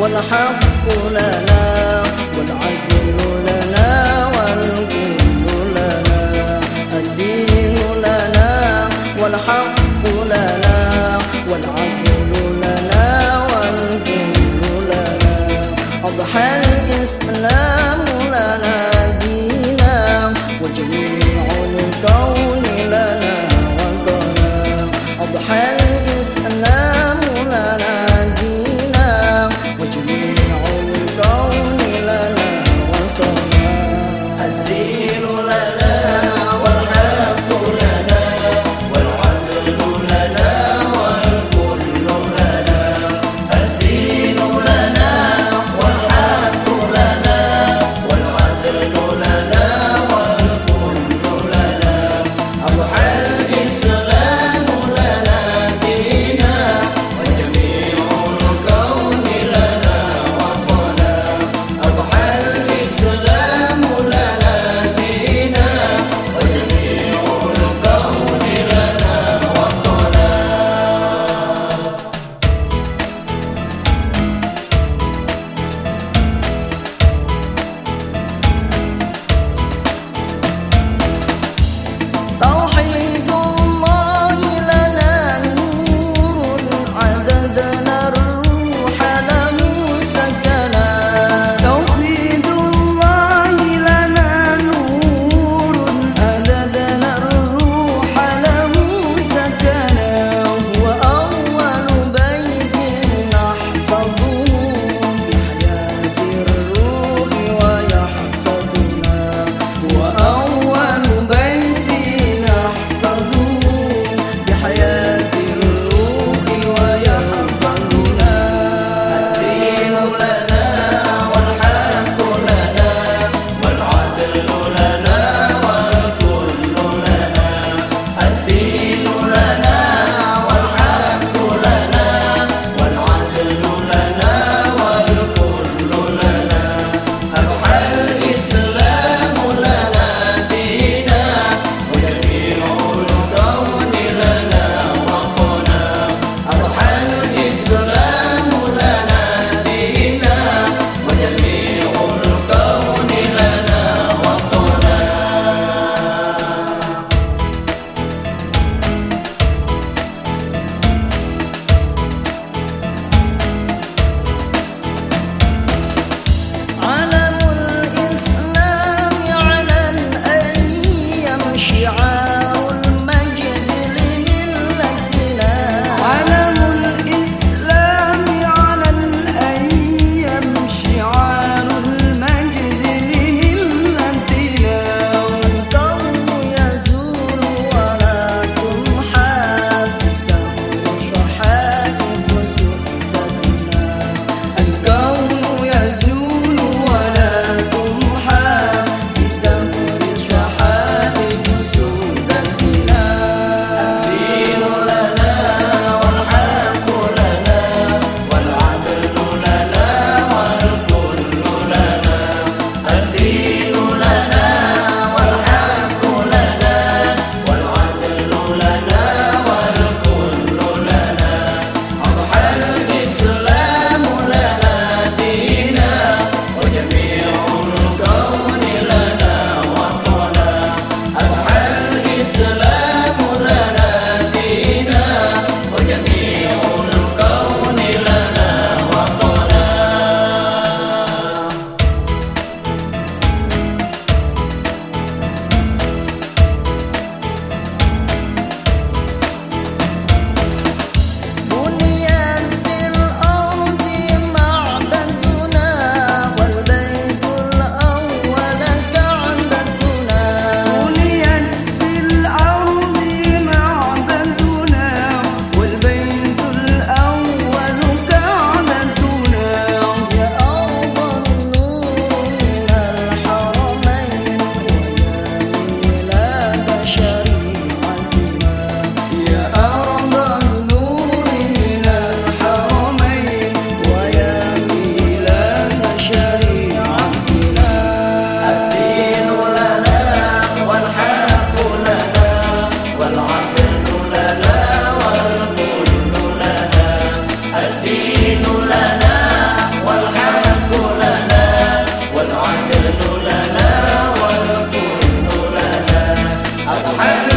والحق لنا لنا والكل لنا.